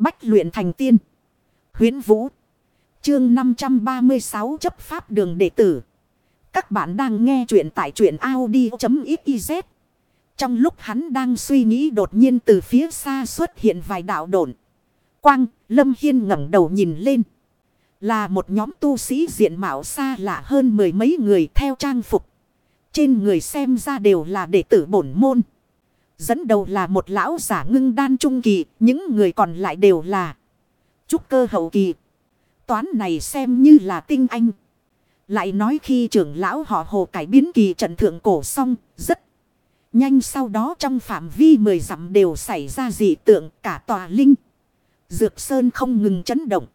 Bách luyện thành tiên. Huyến Vũ. Chương 536 chấp pháp đường đệ tử. Các bạn đang nghe truyện tại truyện Audi.xyz. Trong lúc hắn đang suy nghĩ đột nhiên từ phía xa xuất hiện vài đạo độn. Quang, Lâm Hiên ngẩng đầu nhìn lên. Là một nhóm tu sĩ diện mạo xa lạ hơn mười mấy người theo trang phục. Trên người xem ra đều là đệ tử bổn môn. Dẫn đầu là một lão giả ngưng đan trung kỳ, những người còn lại đều là trúc cơ hậu kỳ. Toán này xem như là tinh anh. Lại nói khi trưởng lão họ hồ cải biến kỳ trận thượng cổ xong, rất nhanh sau đó trong phạm vi mười dặm đều xảy ra dị tượng cả tòa linh. Dược Sơn không ngừng chấn động.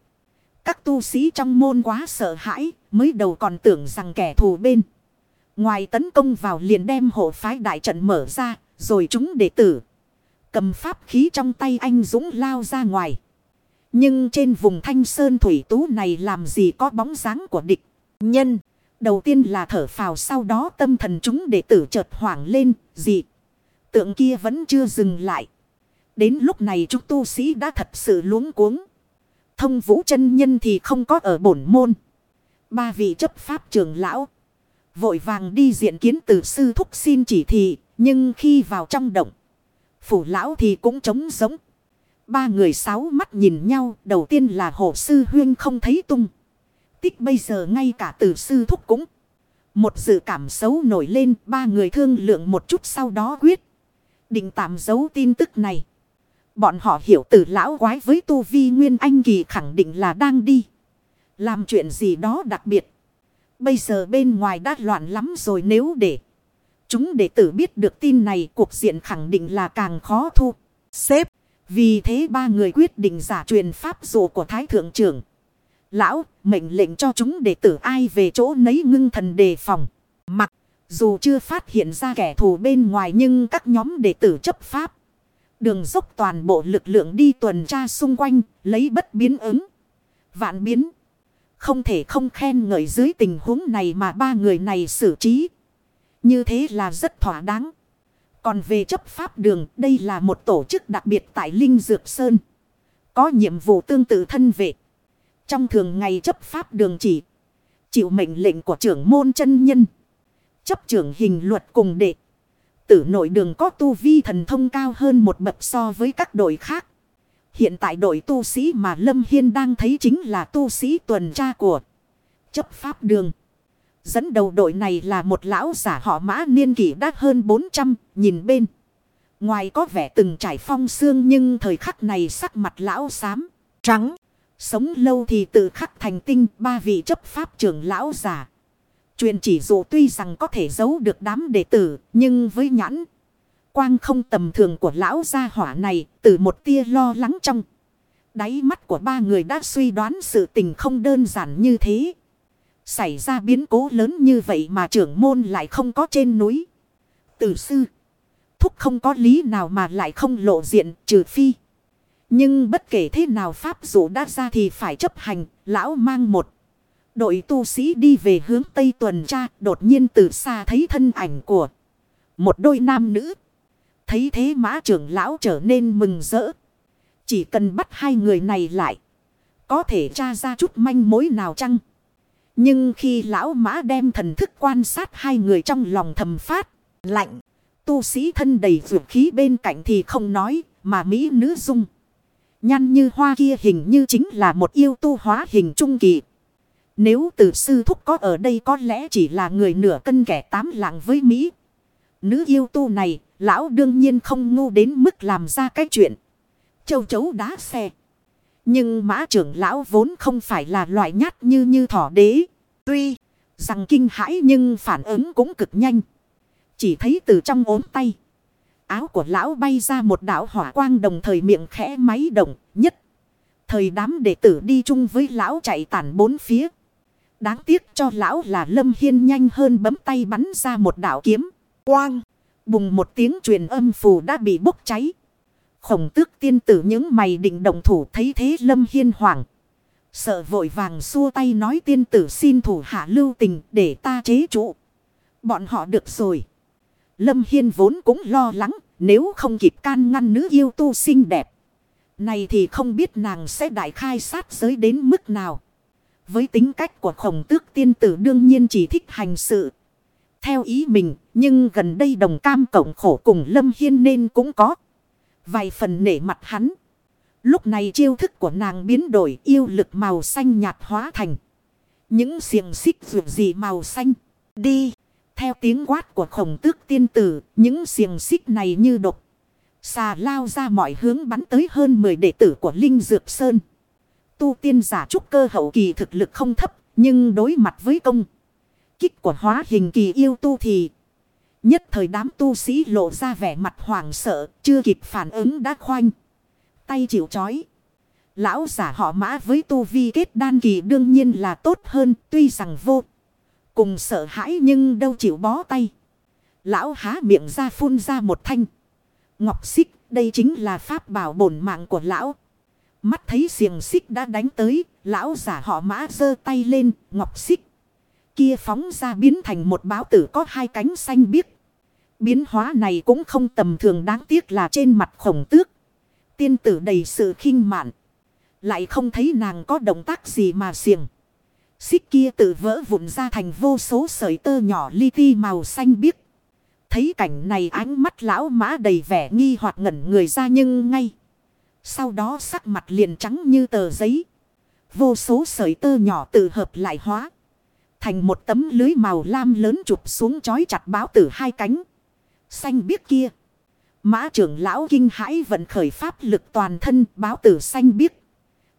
Các tu sĩ trong môn quá sợ hãi, mới đầu còn tưởng rằng kẻ thù bên. Ngoài tấn công vào liền đem hộ phái đại trận mở ra, rồi chúng đệ tử. Cầm pháp khí trong tay anh Dũng lao ra ngoài. Nhưng trên vùng thanh sơn thủy tú này làm gì có bóng dáng của địch. Nhân. Đầu tiên là thở phào, sau đó tâm thần chúng đệ tử chợt hoảng lên. Gì. Tượng kia vẫn chưa dừng lại. Đến lúc này chúng tu sĩ đã thật sự luống cuống. Thông vũ chân nhân thì không có ở bổn môn. Ba vị chấp pháp trưởng lão. Vội vàng đi diện kiến từ sư thúc xin chỉ thị. Nhưng khi vào trong động. Phủ lão thì cũng trống giống. Ba người sáu mắt nhìn nhau. Đầu tiên là hộ sư huyên không thấy tung. Tích bây giờ ngay cả từ sư thúc cũng. Một dự cảm xấu nổi lên. Ba người thương lượng một chút sau đó quyết. Định tạm giấu tin tức này. Bọn họ hiểu từ lão quái với tu vi nguyên anh kỳ khẳng định là đang đi. Làm chuyện gì đó đặc biệt. Bây giờ bên ngoài đã loạn lắm rồi, nếu để. Chúng đệ tử biết được tin này, cuộc diện khẳng định là càng khó thu. Xếp. Vì thế ba người quyết định giả truyền pháp dụ của Thái Thượng trưởng. Lão, mệnh lệnh cho chúng đệ tử ai về chỗ nấy ngưng thần đề phòng. Mặc, dù chưa phát hiện ra kẻ thù bên ngoài nhưng các nhóm đệ tử chấp pháp. Đường dốc toàn bộ lực lượng đi tuần tra xung quanh, lấy bất biến ứng. Vạn biến. Không thể không khen ngợi dưới tình huống này mà ba người này xử trí. Như thế là rất thỏa đáng. Còn về chấp pháp đường, đây là một tổ chức đặc biệt tại Linh Dược Sơn. Có nhiệm vụ tương tự thân vệ. Trong thường ngày chấp pháp đường chỉ chịu mệnh lệnh của trưởng môn chân nhân. Chấp trưởng hình luật cùng đệ. Tử nội đường có tu vi thần thông cao hơn một bậc so với các đội khác. Hiện tại đội tu sĩ mà Lâm Hiên đang thấy chính là tu sĩ tuần tra của chấp pháp đường. Dẫn đầu đội này là một lão giả họ mã niên kỷ đã hơn 400, nhìn bên. Ngoài có vẻ từng trải phong xương nhưng thời khắc này sắc mặt lão xám, trắng. Sống lâu thì tự khắc thành tinh ba vị chấp pháp trưởng lão giả. Chuyện chỉ dụ tuy rằng có thể giấu được đám đệ tử, nhưng với nhãn. Quang không tầm thường của lão gia hỏa này, từ một tia lo lắng trong. Đáy mắt của ba người đã suy đoán sự tình không đơn giản như thế. Xảy ra biến cố lớn như vậy mà trưởng môn lại không có trên núi. Tử sư. Thúc không có lý nào mà lại không lộ diện, trừ phi. Nhưng bất kể thế nào pháp dụ đã ra thì phải chấp hành. Lão mang một. Đội tu sĩ đi về hướng tây tuần tra. Đột nhiên từ xa thấy thân ảnh của một đôi nam nữ. Thấy thế mã trưởng lão trở nên mừng rỡ. Chỉ cần bắt hai người này lại. Có thể tra ra chút manh mối nào chăng? Nhưng khi lão mã đem thần thức quan sát hai người trong lòng thầm phát, lạnh. Tu sĩ thân đầy vượt khí bên cạnh thì không nói, mà Mỹ nữ dung. Nhăn như hoa kia hình như chính là một yêu tu hóa hình trung kỳ. Nếu từ sư thúc có ở đây có lẽ chỉ là người nửa cân kẻ tám lạng với Mỹ. Nữ yêu tu này, lão đương nhiên không ngu đến mức làm ra cái chuyện. Châu chấu đá xe. Nhưng mã trưởng lão vốn không phải là loại nhát như như thỏ đế. Tuy rằng kinh hãi nhưng phản ứng cũng cực nhanh. Chỉ thấy từ trong ốm tay. Áo của lão bay ra một đạo hỏa quang đồng thời miệng khẽ máy động, nhất. Thời đám đệ tử đi chung với lão chạy tản bốn phía. Đáng tiếc cho lão là Lâm Hiên nhanh hơn bấm tay bắn ra một đạo kiếm. Quang. Bùng một tiếng truyền âm phù đã bị bốc cháy. Khổng tước tiên tử những mày định động thủ thấy thế Lâm Hiên hoảng. Sợ vội vàng xua tay nói tiên tử xin thủ hạ lưu tình để ta chế trụ. Bọn họ được rồi. Lâm Hiên vốn cũng lo lắng nếu không kịp can ngăn nữ yêu tu xinh đẹp. Này thì không biết nàng sẽ đại khai sát giới đến mức nào. Với tính cách của khổng tước tiên tử đương nhiên chỉ thích hành sự. Theo ý mình, nhưng gần đây đồng cam cộng khổ cùng Lâm Hiên nên cũng có. Vài phần nể mặt hắn. Lúc này chiêu thức của nàng biến đổi yêu lực màu xanh nhạt hóa thành. Những xiềng xích dù gì màu xanh. Đi. Theo tiếng quát của khổng tước tiên tử, những xiềng xích này như độc. Xà lao ra mọi hướng bắn tới hơn 10 đệ tử của Linh Dược Sơn. Tu tiên giả trúc cơ hậu kỳ thực lực không thấp, nhưng đối mặt với công. Kích của hóa hình kỳ yêu tu thì nhất thời đám tu sĩ lộ ra vẻ mặt hoảng sợ, chưa kịp phản ứng đã khoanh. Tay chịu chói. Lão giả họ mã với tu vi kết đan kỳ đương nhiên là tốt hơn, tuy rằng vô. Cùng sợ hãi nhưng đâu chịu bó tay. Lão há miệng ra phun ra một thanh. Ngọc xích, đây chính là pháp bảo bổn mạng của lão. Mắt thấy xiềng xích đã đánh tới, lão giả họ mã giơ tay lên, ngọc xích. Kia phóng ra biến thành một báo tử có hai cánh xanh biếc. Biến hóa này cũng không tầm thường đáng tiếc là trên mặt khổng tước. Tiên tử đầy sự khinh mạn. Lại không thấy nàng có động tác gì mà xiềng. Xích kia tự vỡ vụn ra thành vô số sợi tơ nhỏ li ti màu xanh biếc. Thấy cảnh này ánh mắt lão mã đầy vẻ nghi hoặc ngẩn người ra nhưng ngay. Sau đó sắc mặt liền trắng như tờ giấy. Vô số sợi tơ nhỏ tự hợp lại hóa. Thành một tấm lưới màu lam lớn chụp xuống chói chặt báo tử hai cánh. Xanh biếc kia. Mã trưởng lão kinh hãi vận khởi pháp lực toàn thân báo tử xanh biếc.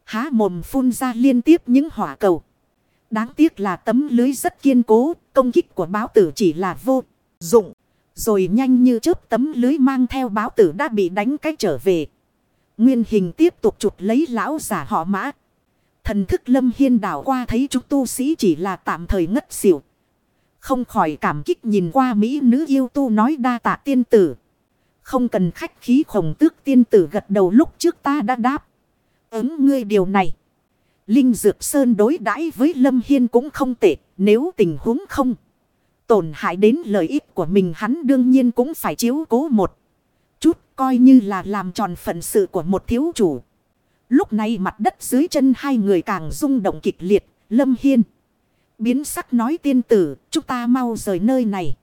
Há mồm phun ra liên tiếp những hỏa cầu. Đáng tiếc là tấm lưới rất kiên cố, công kích của báo tử chỉ là vô dụng. Rồi nhanh như chớp tấm lưới mang theo báo tử đã bị đánh cách trở về. Nguyên hình tiếp tục chụp lấy lão giả họ mã. Thần thức lâm hiên đảo qua thấy chúng tu sĩ chỉ là tạm thời ngất xỉu. Không khỏi cảm kích nhìn qua Mỹ nữ yêu tu nói đa tạ tiên tử. Không cần khách khí khổng tước tiên tử gật đầu lúc trước ta đã đáp. Ứng ngươi điều này. Linh Dược Sơn đối đãi với Lâm Hiên cũng không tệ. Nếu tình huống không tổn hại đến lợi ích của mình hắn đương nhiên cũng phải chiếu cố một chút. Coi như là làm tròn phận sự của một thiếu chủ. Lúc này mặt đất dưới chân hai người càng rung động kịch liệt. Lâm Hiên. Biến sắc nói tiên tử. Chúng ta mau rời nơi này.